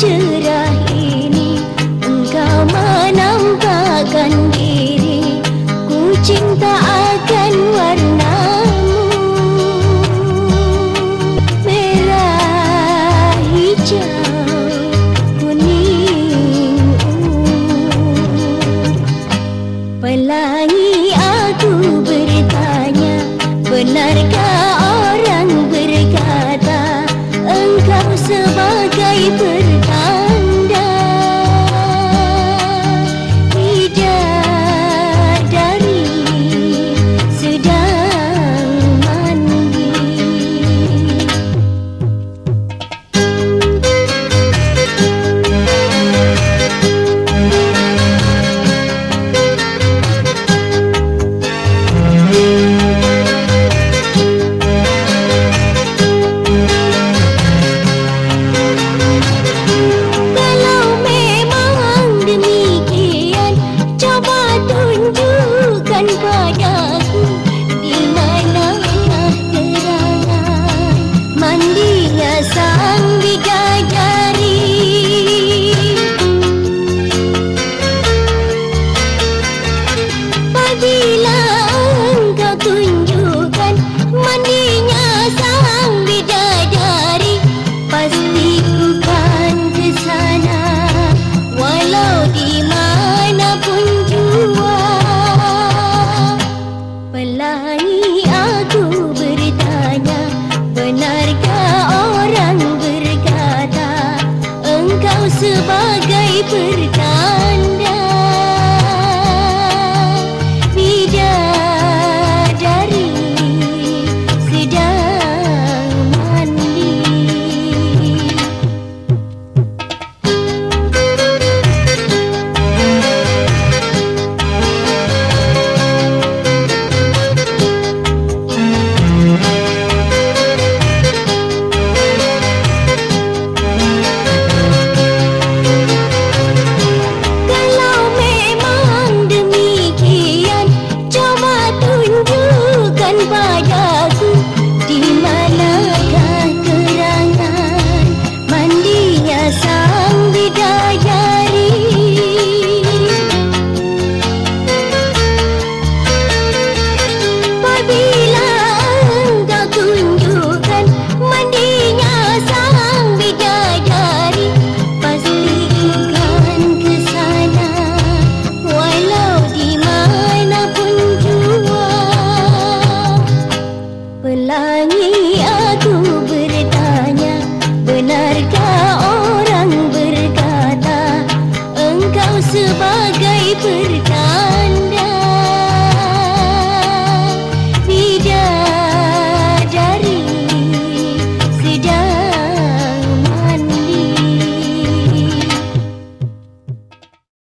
这里 Maya beri